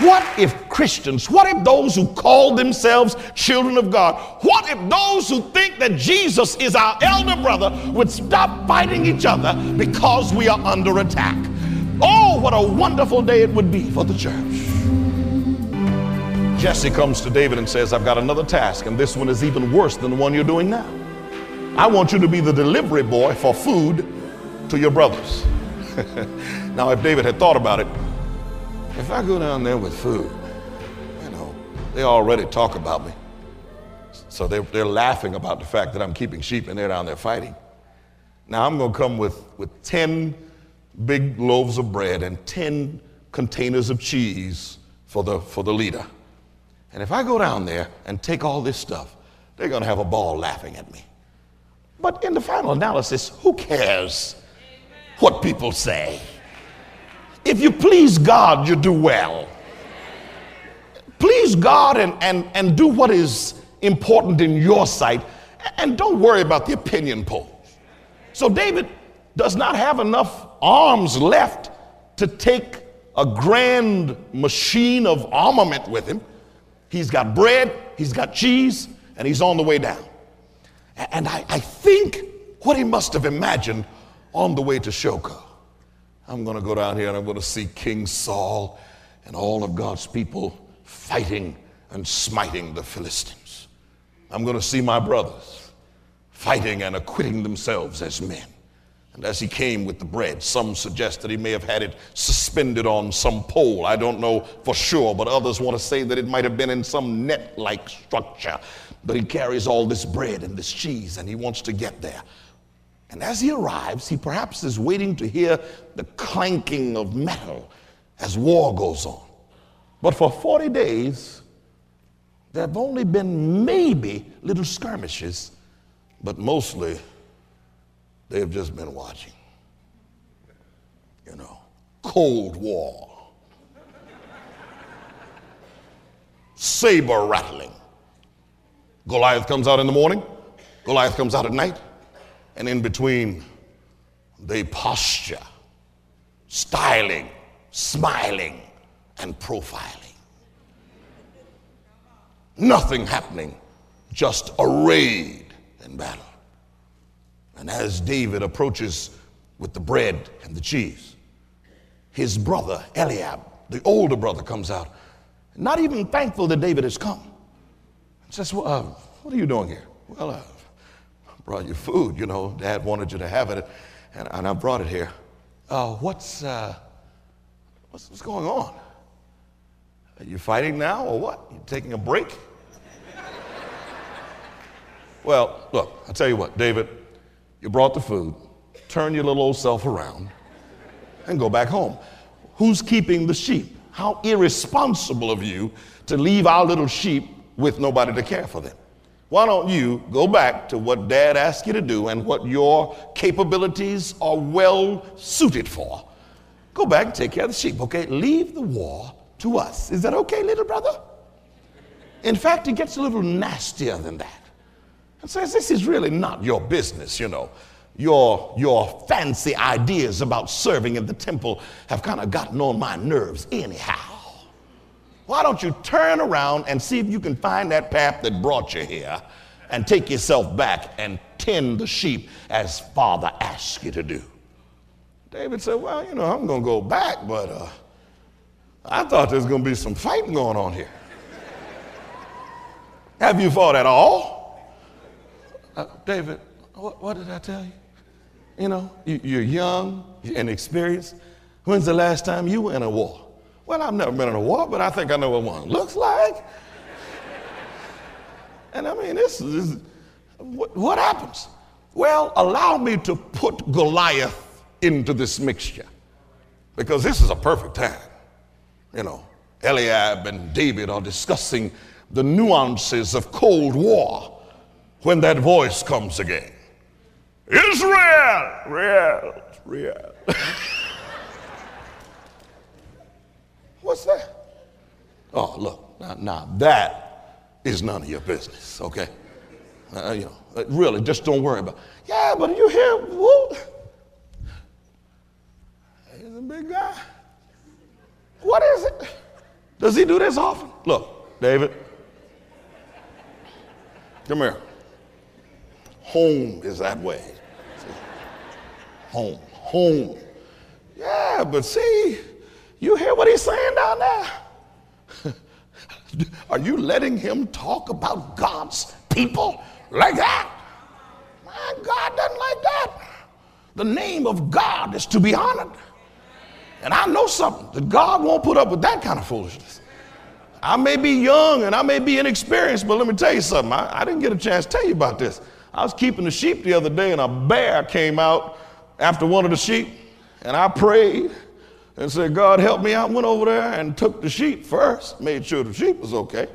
What if Christians, what if those who call themselves children of God, what if those who think that Jesus is our elder brother would stop fighting each other because we are under attack? Oh, what a wonderful day it would be for the church. Jesse comes to David and says, I've got another task, and this one is even worse than the one you're doing now. I want you to be the delivery boy for food to your brothers. now, if David had thought about it, if I go down there with food, you know, they already talk about me. So they're, they're laughing about the fact that I'm keeping sheep and they're down there fighting. Now I'm going to come with, with 10 big loaves of bread and 10 containers of cheese for the, for the leader. And if I go down there and take all this stuff, they're going to have a ball laughing at me. But in the final analysis, who cares what people say? If you please God, you do well. Please God and, and, and do what is important in your sight, and don't worry about the opinion polls. So David does not have enough arms left to take a grand machine of armament with him. He's got bread, he's got cheese, and he's on the way down. And I, I think what he must have imagined on the way to Shoka. I'm going to go down here and I'm going to see King Saul and all of God's people fighting and smiting the Philistines. I'm going to see my brothers fighting and acquitting themselves as men. And as he came with the bread, some suggest that he may have had it suspended on some pole. I don't know for sure, but others want to say that it might have been in some net like structure. But he carries all this bread and this cheese, and he wants to get there. And as he arrives, he perhaps is waiting to hear the clanking of metal as war goes on. But for 40 days, there have only been maybe little skirmishes, but mostly they have just been watching. You know, Cold War, saber rattling. Goliath comes out in the morning, Goliath comes out at night, and in between, they posture, styling, smiling, and profiling. Nothing happening, just arrayed in battle. And as David approaches with the bread and the cheese, his brother Eliab, the older brother, comes out, not even thankful that David has come. And says, well, uh, What are you doing here? Well, I brought you food. You know, Dad wanted you to have it, and, and I brought it here. Uh, what's, uh, what's, what's going on? Are you fighting now or what? You taking a break? well, look, I'll tell you what, David, you brought the food, turn your little old self around, and go back home. Who's keeping the sheep? How irresponsible of you to leave our little sheep with nobody to care for them. Why don't you go back to what dad asked you to do and what your capabilities are well suited for? Go back and take care of the sheep, okay? Leave the war to us. Is that okay, little brother? In fact, it gets a little nastier than that and says, This is really not your business, you know. Your, your fancy ideas about serving in the temple have kind of gotten on my nerves, anyhow. Why don't you turn around and see if you can find that path that brought you here and take yourself back and tend the sheep as Father asked you to do? David said, Well, you know, I'm going to go back, but uh, I thought there was going to be some fighting going on here. Have you fought at all? uh, David, what, what, did I tell you? You know, you, are young and experienced. When's the last time you were in a war? Well, I've never been in a war, but I think I know what one looks like. and I mean, this is what, what happens? Well, allow me to put Goliath into this mixture because this is a perfect time. You know, Eliab and David are discussing the nuances of Cold War when that voice comes again. Israel, real, real. What's that? Oh, look, now, now, that is none of your business, okay? Uh, you know, uh, really, just don't worry about. It. Yeah, but you hear, whoop. He's a big guy. What is it? Does he do this often? Look, David, come here. Home is that way. Home, home. Yeah, but see, you hear what he's saying down there? Are you letting him talk about God's people like that? My God doesn't like that. The name of God is to be honored. And I know something that God won't put up with that kind of foolishness. I may be young and I may be inexperienced, but let me tell you something. I, I didn't get a chance to tell you about this. I was keeping the sheep the other day and a bear came out after one of the sheep and I prayed and said, God, help me out. Went over there and took the sheep first, made sure the sheep was okay.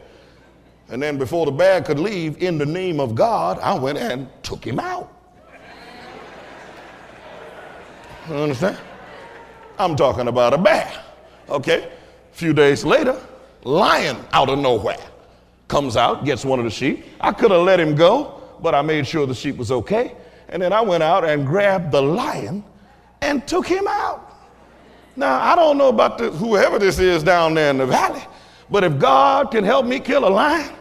And then before the bear could leave, in the name of God, I went and took him out. You understand? I'm talking about a bear. Okay. A few days later, lion out of nowhere comes out, gets one of the sheep. I could have let him go, but I made sure the sheep was okay. And then I went out and grabbed the lion and took him out. Now, I don't know about the, whoever this is down there in the valley, but if God can help me kill a lion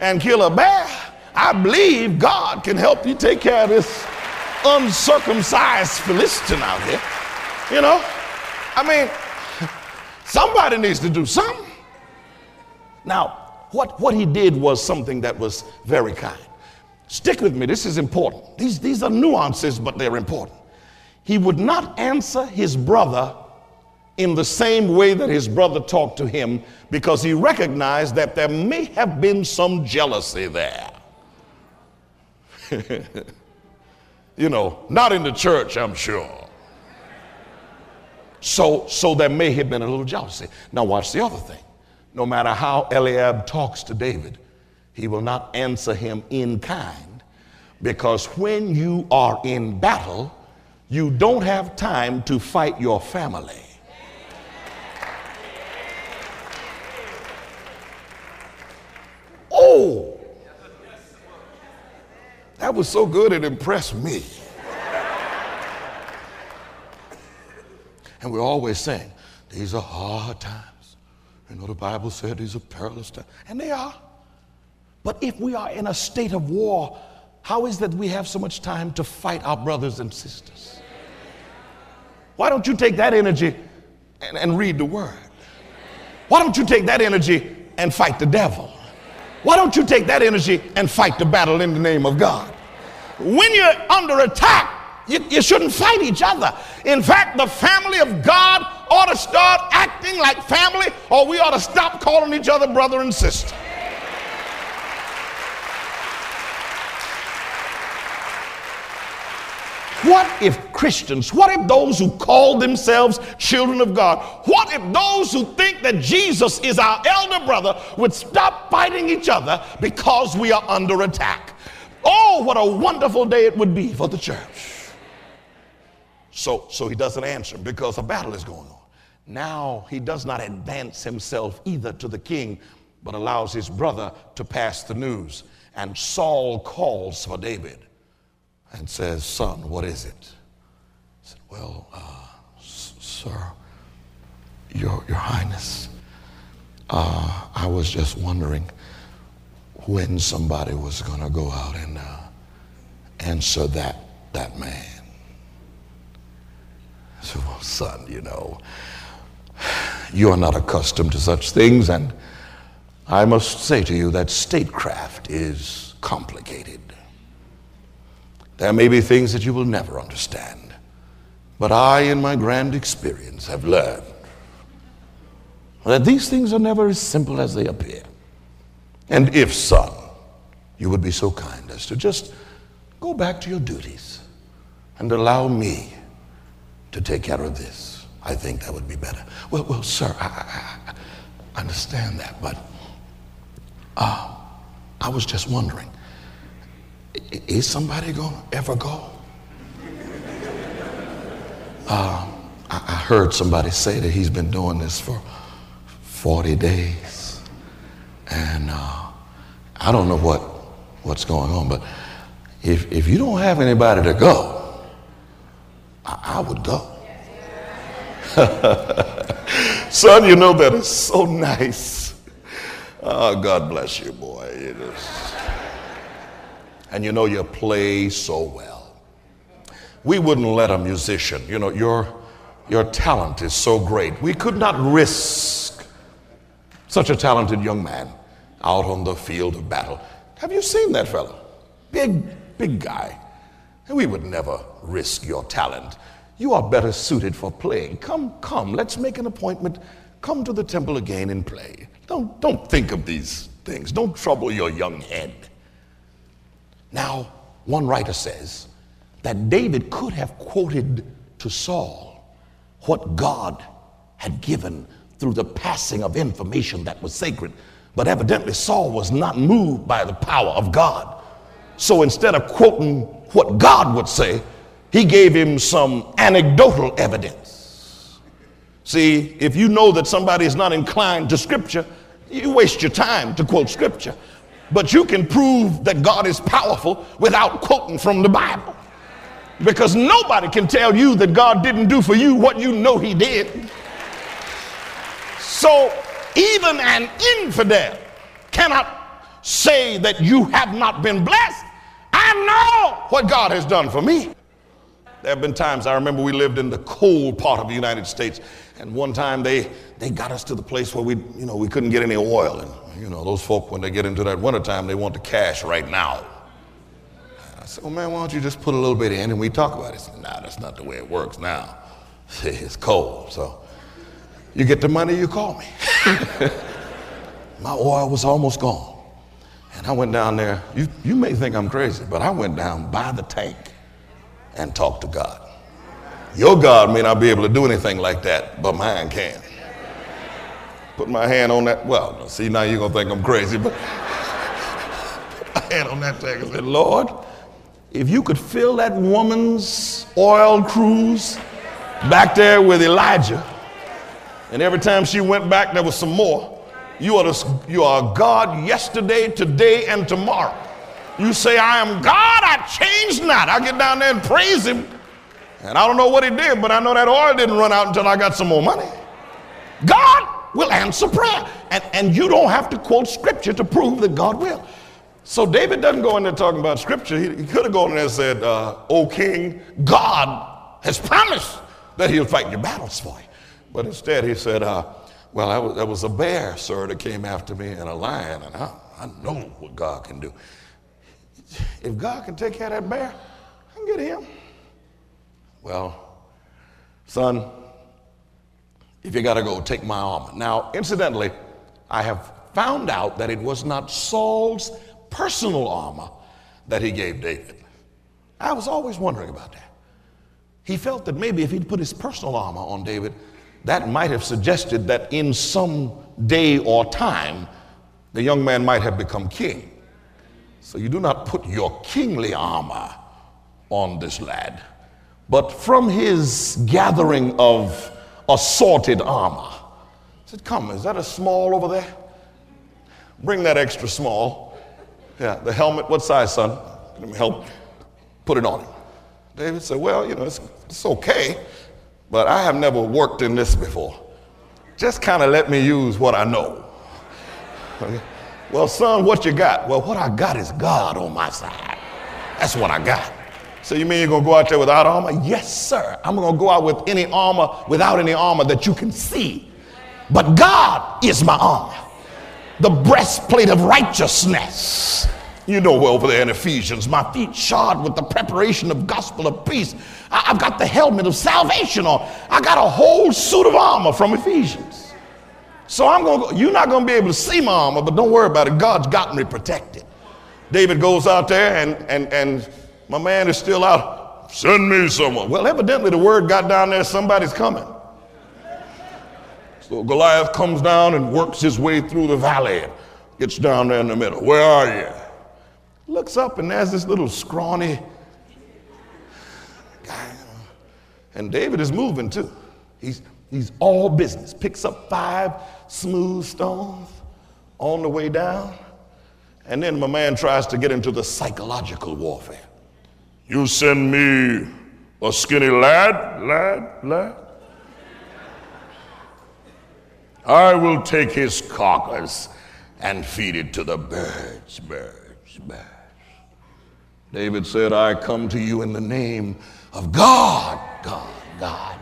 and kill a bear, I believe God can help you take care of this uncircumcised Philistine out here. You know, I mean, somebody needs to do something. Now, what, what he did was something that was very kind. Stick with me, this is important. These, these are nuances, but they're important. He would not answer his brother in the same way that his brother talked to him because he recognized that there may have been some jealousy there. you know, not in the church, I'm sure. So, so there may have been a little jealousy. Now, watch the other thing. No matter how Eliab talks to David, he will not answer him in kind because when you are in battle, you don't have time to fight your family. Oh, that was so good, it impressed me. And we're always saying, these are hard times. You know, the Bible said these are perilous times. And they are. But if we are in a state of war, how is that we have so much time to fight our brothers and sisters? Why don't you take that energy and, and read the word? Why don't you take that energy and fight the devil? Why don't you take that energy and fight the battle in the name of God? When you're under attack, you, you, shouldn't fight each other. In fact, the family of God ought to start acting like family, or we ought to stop calling each other brother and sister. What if Christians, what if those who call themselves children of God, what if those who think that Jesus is our elder brother would stop fighting each other because we are under attack? Oh, what a wonderful day it would be for the church. So, so he doesn't answer because a battle is going on. Now he does not advance himself either to the king, but allows his brother to pass the news. And Saul calls for David and says, Son, what is it? I said, Well, uh, sir, your, your Highness, uh, I was just wondering when somebody was going to go out and uh, answer that, that man. I said, Well, son, you know, you are not accustomed to such things, and I must say to you that statecraft is complicated. There may be things that you will never understand, but I, in my grand experience, have learned that these things are never as simple as they appear. And if, son, you would be so kind as to just go back to your duties and allow me to take care of this, I think that would be better. Well, well, sir, I, I, I understand that, but uh, I was just wondering is somebody going to ever go? Uh, I, I heard somebody say that he's been doing this for 40 days. And uh, I don't know what, what's going on, but if, if you don't have anybody to go, I, I would go. Son, you know that is so nice Oh, God bless you, boy. It is. And you know, you play so well. We wouldn't let a musician, you know, your, your talent is so great. We could not risk such a talented young man out on the field of battle. Have you seen that fellow? Big, big guy. We would never risk your talent. You are better suited for playing. Come, come, let's make an appointment. Come to the temple again and play. Don't, don't think of these things. Don't trouble your young head. Now, one writer says that David could have quoted to Saul what God had given through the passing of information that was sacred. But evidently, Saul was not moved by the power of God. So instead of quoting what God would say, he gave him some anecdotal evidence. See, if you know that somebody is not inclined to Scripture, you waste your time to quote Scripture. But you can prove that God is powerful without quoting from the Bible. Because nobody can tell you that God didn't do for you what you know He did. So even an infidel cannot say that you have not been blessed. I know what God has done for me. There have been times I remember we lived in the cold part of the United States, and one time they, they got us to the place where we, you know, we couldn't get any oil. And, you know, those folk, when they get into that wintertime, they want the cash right now. I said, well, man, why don't you just put a little bit in and we talk about it? He said, nah, that's not the way it works now. It's cold, so you get the money, you call me. My oil was almost gone. And I went down there. You, you may think I'm crazy, but I went down by the tank and talked to God. Your God may not be able to do anything like that, but mine can. Put my hand on that. Well, see, now you're going to think I'm crazy, but put my hand on that tank and said, Lord, if you could fill that woman's oil cruse back there with Elijah, and every time she went back, there was some more. You are, the, you are God yesterday, today, and tomorrow. You say, I am God, I change not. I get down there and praise Him. And I don't know what He did, but I know that oil didn't run out until I got some more money. God will answer prayer. And, and you don't have to quote scripture to prove that God will. So David doesn't go in there talking about scripture. He, he could have gone in there and said, uh, O king, God has promised that he'll fight your battles for you. But instead, he said, uh, Well, that was, that was, a bear, sir, that came after me, and a lion, and I, I know what God can do. If God can take care of that bear, I can get him. Well, son, if you got to go, take my armor. Now, incidentally, I have found out that it was not Saul's personal armor that he gave David. I was always wondering about that. He felt that maybe if he'd put his personal armor on David, that might have suggested that in some day or time, the young man might have become king. So you do not put your kingly armor on this lad. But from his gathering of assorted armor, I said, Come, is that a small over there? Bring that extra small. Yeah, the helmet, what size, son? Let me help put it on him. David said, Well, you know, it's, it's okay but I have never worked in this before. Just kind of let me use what I know. Well, son, what you got? Well, what I got is God on my side. That's what I got. So you mean you're gonna go out there without armor? Yes, sir. I'm gonna go out with any armor, without any armor that you can see. But God is my armor. The breastplate of righteousness. You know, over there in Ephesians, my feet shod with the preparation of gospel of peace. I, have got the helmet of salvation on. I got a whole suit of armor from Ephesians. So I'm going to, you're not going to be able to see my armor, but don't worry about it. God's got me protected. David goes out there and, and, and my man is still out. Send me someone. Well, evidently the word got down there, somebody's coming. So Goliath comes down and works his way through the valley gets down there in the middle. Where are you? Looks up and there's this little scrawny guy. And David is moving too. He's, he's all business. Picks up five smooth stones on the way down. And then my man tries to get into the psychological warfare. You send me a skinny lad, lad, lad. I will take his carcass and feed it to the birds, birds, birds. David said, I come to you in the name of God, God, God.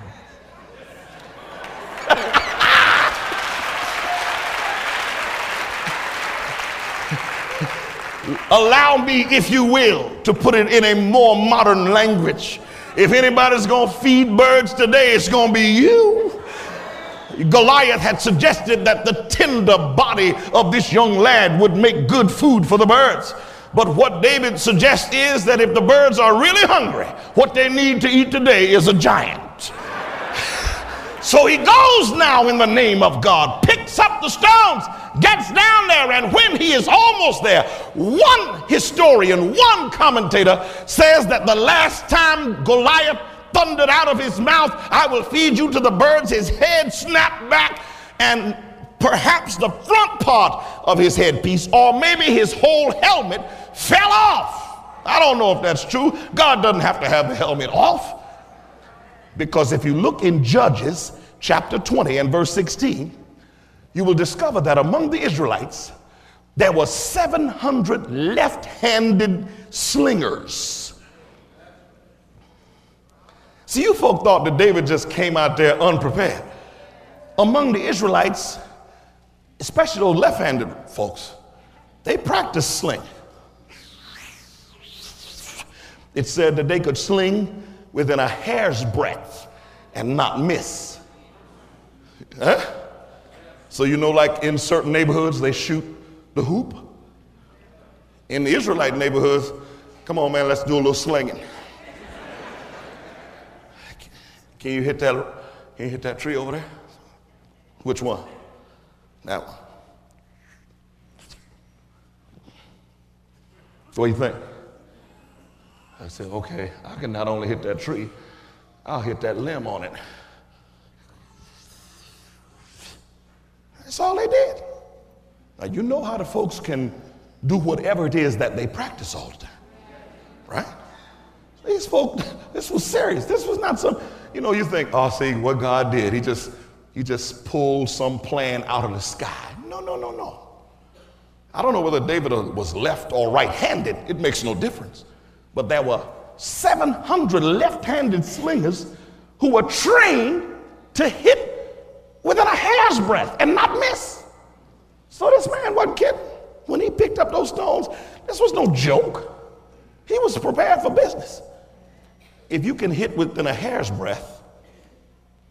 Allow me, if you will, to put it in a more modern language. If anybody's gonna feed birds today, it's gonna be you. Goliath had suggested that the tender body of this young lad would make good food for the birds. But what David suggests is that if the birds are really hungry, what they need to eat today is a giant. So he goes now in the name of God, picks up the stones, gets down there, and when he is almost there, one historian, one commentator says that the last time Goliath thundered out of his mouth, I will feed you to the birds, his head snapped back, and perhaps the front part of his headpiece, or maybe his whole helmet, fell off. I don't know if that's true. God doesn't have to have the helmet off. Because if you look in Judges chapter 20 and verse 16, you will discover that among the Israelites, there were 700 left handed slingers. See, you folk thought that David just came out there unprepared. Among the Israelites, especially those left handed folks, they practiced sling. It said that they could sling within a hair's breadth and not miss. Huh? So, you know, like in certain neighborhoods, they shoot the hoop. In the Israelite neighborhoods, come on, man, let's do a little slinging. Can you hit that? Can you hit that tree over there? Which one? That one. What do you think? I said, okay, I can not only hit that tree, I'll hit that limb on it. That's all they did. Now, you know how the folks can do whatever it is that they practice all the time, right? These folks, this was serious. This was not some, you know, you think, oh, see what God did. He just, he just pulled some plan out of the sky. No, no, no, no. I don't know whether David was left or right handed. It makes no difference. But there were 700 left handed slingers who were trained to hit within a hair's breadth and not miss. So this man wasn't kidding. When he picked up those stones, this was no joke. He was prepared for business. If you can hit within a hair's breadth,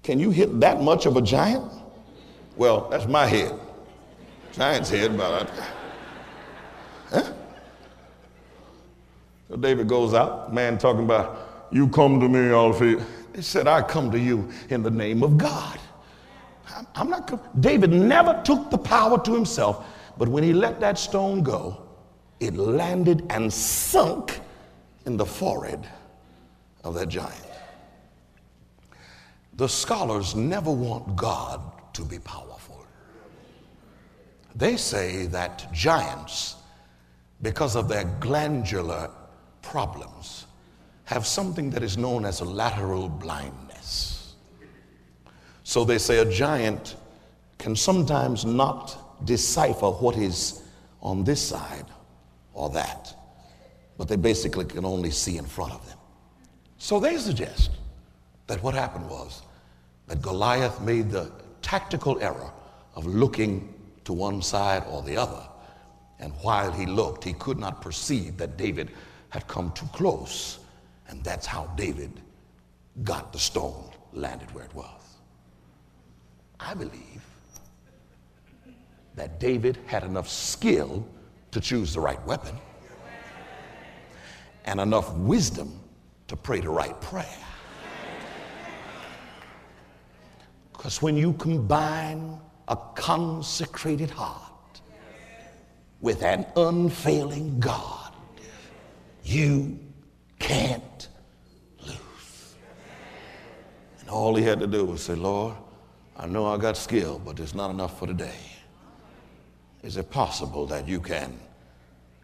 can you hit that much of a giant? Well, that's my head. Giant's head, but I, huh? So David goes out, man talking about, you come to me, all feet. He said, I come to you in the name of God. I'm not, David never took the power to himself, but when he let that stone go, it landed and sunk in the forehead of that giant. The scholars never want God to be powerful. They say that giants, because of their glandular problems have something that is known as a lateral blindness. So they say a giant can sometimes not decipher what is on this side or that, but they basically can only see in front of them. So they suggest that what happened was that Goliath made the tactical error of looking to one side or the other. And while he looked, he could not perceive that David had come too close. And that's how David got the stone landed where it was. I believe that David had enough skill to choose the right weapon and enough wisdom to pray the right prayer. Because when you combine a consecrated heart with an unfailing God, you can't lose. And all he had to do was say, Lord, I know I got skill, but it's not enough for today. Is it possible that you can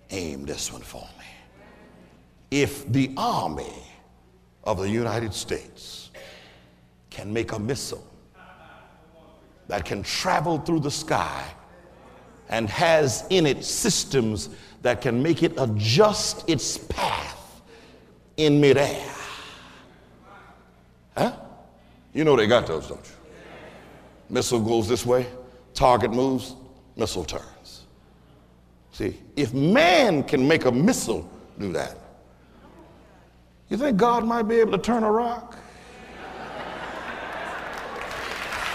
aim this one for me? If the army of the United States can make a missile that can travel through the sky and has in it systems that can make it adjust its path in midair. Huh? You know they got those, don't you? Missile goes this way, target moves, missile turns. See, if man can make a missile do that, you think God might be able to turn a rock?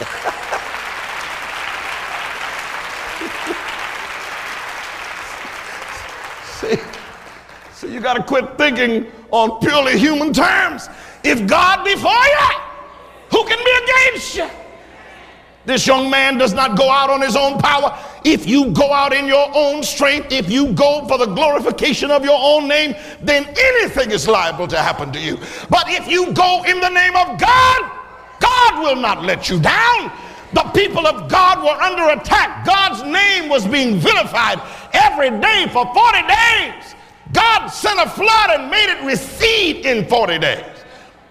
see, you got to quit thinking on purely human terms. If God be for you, who can be against you? This young man does not go out on his own power. If you go out in your own strength, if you go for the glorification of your own name, then anything is liable to happen to you. But if you go in the name of God, God will not let you down. The people of God were under attack. God's name was being vilified every day for 40 days. God sent a flood and made it recede in 40 days.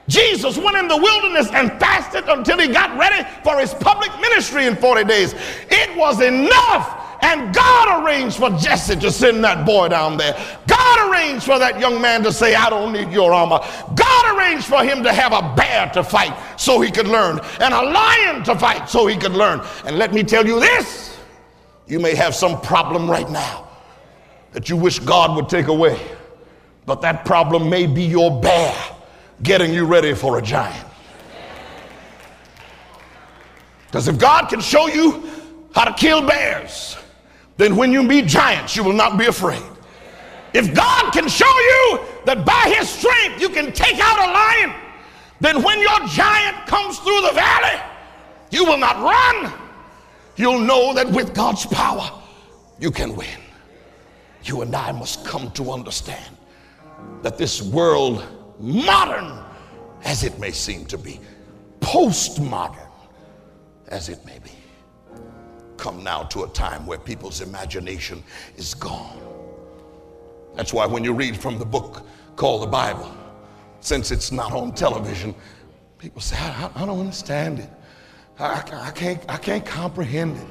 Jesus went in the wilderness and fasted until he got ready for his public ministry in 40 days. It was enough. And God arranged for Jesse to send that boy down there. God arranged for that young man to say, I don't need your armor. God arranged for him to have a bear to fight so he could learn, and a lion to fight so he could learn. And let me tell you this you may have some problem right now that you wish God would take away, but that problem may be your bear getting you ready for a giant. Because if God can show you how to kill bears, then when you meet giants, you will not be afraid. If God can show you that by his strength you can take out a lion, then when your giant comes through the valley, you will not run. You'll know that with God's power, you can win. You and I must come to understand that this world modern as it may seem to be, postmodern as it may be, come now to a time where people's imagination is gone. That's why when you read from the book called the Bible, since it's not on television, people say, I, I don't understand it. I, I, can't, I can't comprehend it.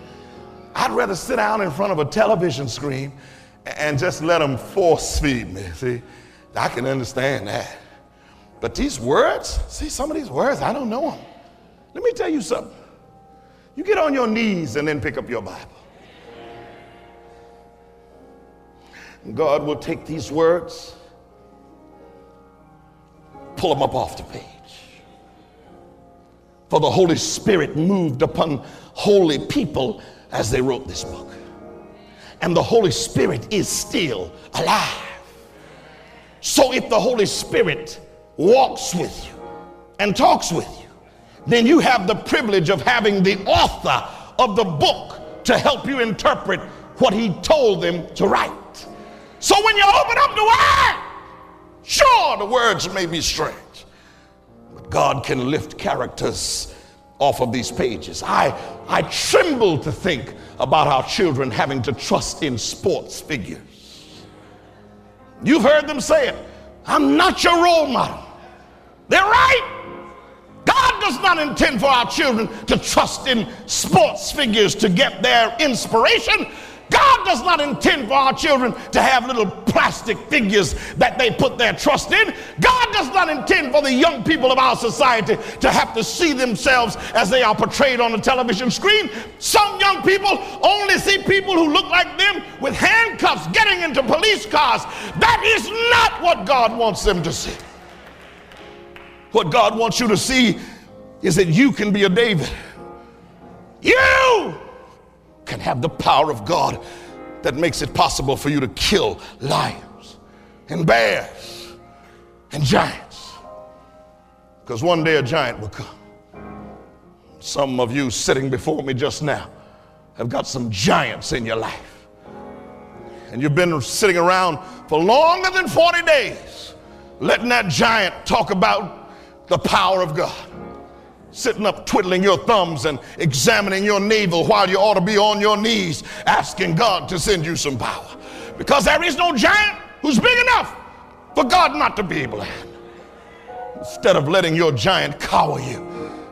I'd rather sit down in front of a television screen and just let them force feed me. See, I can understand that. But these words, see, some of these words, I don't know them. Let me tell you something. You get on your knees and then pick up your Bible. God will take these words, pull them up off the page. For the Holy Spirit moved upon holy people as they wrote this book. And the Holy Spirit is still alive. So if the Holy Spirit walks with you and talks with you, then you have the privilege of having the author of the book to help you interpret what he told them to write. So when you open up the word, sure, the words may be strange, but God can lift characters off of these pages. I, I tremble to think about our children having to trust in sports figures. You've heard them say it. I'm not your role model. They're right. God does not intend for our children to trust in sports figures to get their inspiration. God does not intend for our children to have little plastic figures that they put their trust in. God does not intend for the young people of our society to have to see themselves as they are portrayed on the television screen. Some young people only see people who look like them with handcuffs getting into police cars. That is not what God wants them to see. What God wants you to see is that you can be a David. You can have the power of God that makes it possible for you to kill lions and bears and giants. Because one day a giant will come. Some of you sitting before me just now have got some giants in your life. And you've been sitting around for longer than 40 days, letting that giant talk about the power of God. Sitting up twiddling your thumbs and examining your navel while you ought to be on your knees asking God to send you some power. Because there is no giant who's big enough for God not to be able to handle. Instead of letting your giant cower you,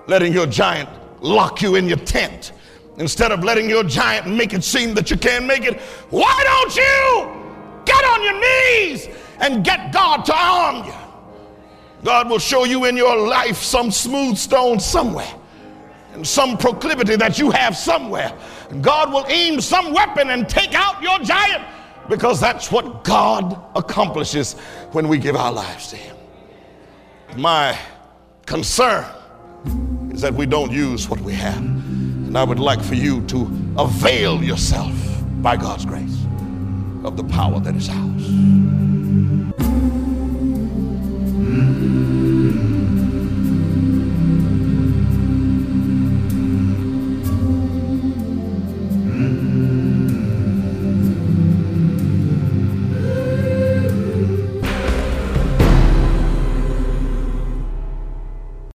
letting your giant lock you in your tent, Instead of letting your giant make it seem that you can't make it, why don't you get on your knees and get God to arm you? God will show you in your life some smooth stone somewhere and some proclivity that you have somewhere. And God will aim some weapon and take out your giant because that's what God accomplishes when we give our lives to Him. My concern is that we don't use what we have. And I would like for you to avail yourself by God's grace of the power that is ours.